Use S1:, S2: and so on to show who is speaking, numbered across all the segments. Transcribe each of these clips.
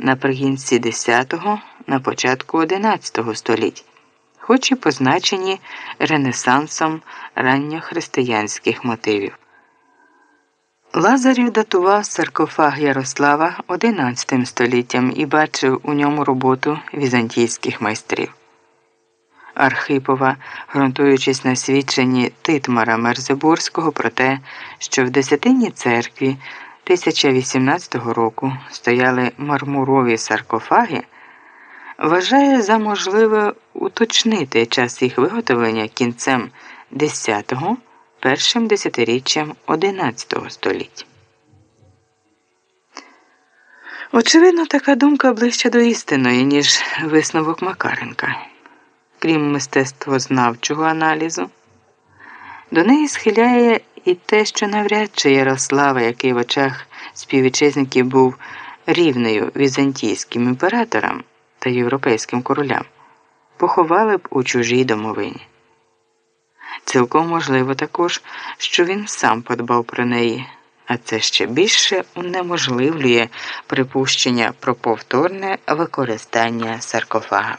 S1: наприкінці X на початку XI століть, хоч і позначені ренесансом ранньохристиянських мотивів. Лазарів датував саркофаг Ярослава XI століттям і бачив у ньому роботу візантійських майстрів. Архипова, ґрунтуючись на свідченні Титмара Мерзебурського про те, що в Десятинній церкві 1018 року стояли мармурові саркофаги, вважає за можливе уточнити час їх виготовлення кінцем 10-го, першим десятиріччям 11 століття. Очевидно, така думка ближче до істинної, ніж висновок Макаренка крім мистецтвознавчого аналізу. До неї схиляє і те, що навряд чи Ярослава, який в очах співвітчизників був рівнею візантійським імператорам та європейським королям, поховали б у чужій домовині. Цілком можливо також, що він сам подбав про неї, а це ще більше унеможливлює припущення про повторне використання саркофага.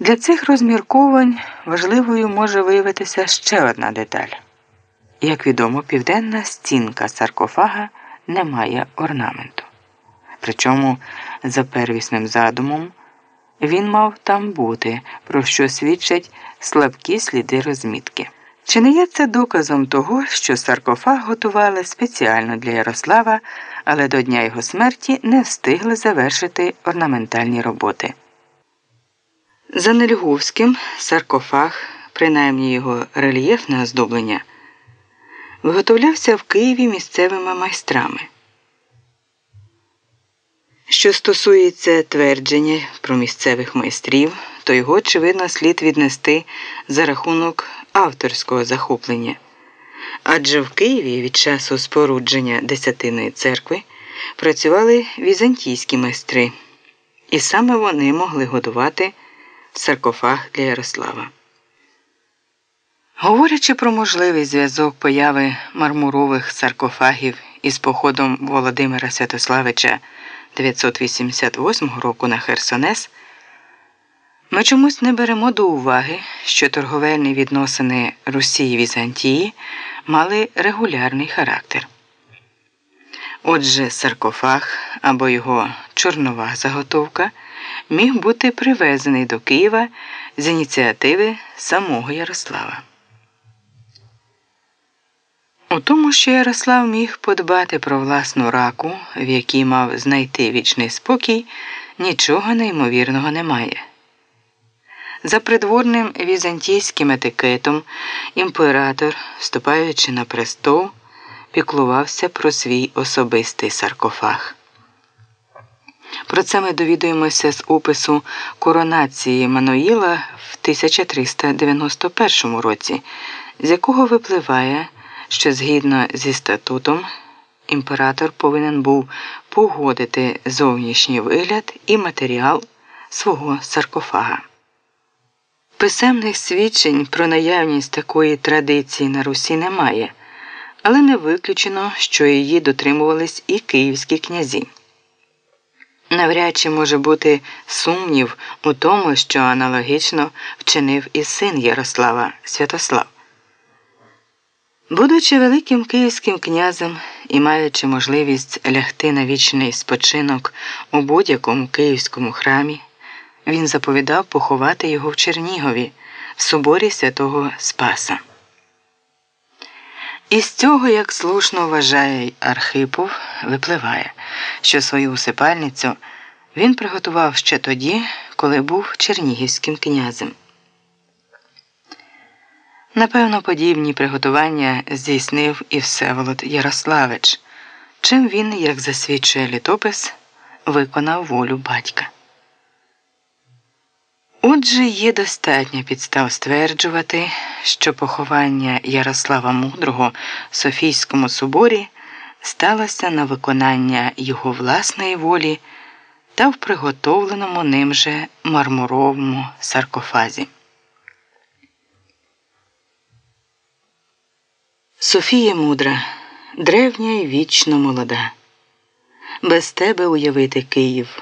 S1: Для цих розмірковань важливою може виявитися ще одна деталь. Як відомо, південна стінка саркофага не має орнаменту. Причому, за первісним задумом, він мав там бути, про що свідчать слабкі сліди розмітки. Чи не є це доказом того, що саркофаг готували спеціально для Ярослава, але до дня його смерті не встигли завершити орнаментальні роботи? За Нельговським саркофаг, принаймні його рельєфне оздоблення, виготовлявся в Києві місцевими майстрами. Що стосується твердження про місцевих майстрів, то його, очевидно, слід віднести за рахунок авторського захоплення. Адже в Києві від часу спорудження Десятиної церкви працювали візантійські майстри, і саме вони могли годувати саркофаг для Ярослава. Говорячи про можливий зв'язок появи мармурових саркофагів із походом Володимира Святославича 988 року на Херсонес, ми чомусь не беремо до уваги, що торговельні відносини Росії Візантії мали регулярний характер. Отже, саркофаг або його чорнова заготовка міг бути привезений до Києва з ініціативи самого Ярослава. У тому, що Ярослав міг подбати про власну раку, в якій мав знайти вічний спокій, нічого неймовірного немає. За придворним візантійським етикетом імператор, вступаючи на престол, піклувався про свій особистий саркофаг. Про це ми довідуємося з опису коронації Мануїла в 1391 році, з якого випливає, що згідно зі статутом імператор повинен був погодити зовнішній вигляд і матеріал свого саркофага. Писемних свідчень про наявність такої традиції на Русі немає, але не виключено, що її дотримувались і київські князі. Навряд чи може бути сумнів у тому, що аналогічно вчинив і син Ярослава Святослав. Будучи великим київським князем і маючи можливість лягти на вічний спочинок у будь-якому київському храмі, він заповідав поховати його в Чернігові в соборі святого Спаса. Із цього, як слушно вважає Архипов, випливає, що свою усипальницю він приготував ще тоді, коли був чернігівським князем. Напевно, подібні приготування здійснив і Всеволод Ярославич, чим він, як засвідчує літопис, виконав волю батька. Отже, є достатньо підстав стверджувати, що поховання Ярослава Мудрого в Софійському соборі сталося на виконання його власної волі та в приготовленому ним же мармуровому саркофазі. Софія мудра, древня і вічно молода. без тебе уявити Київ.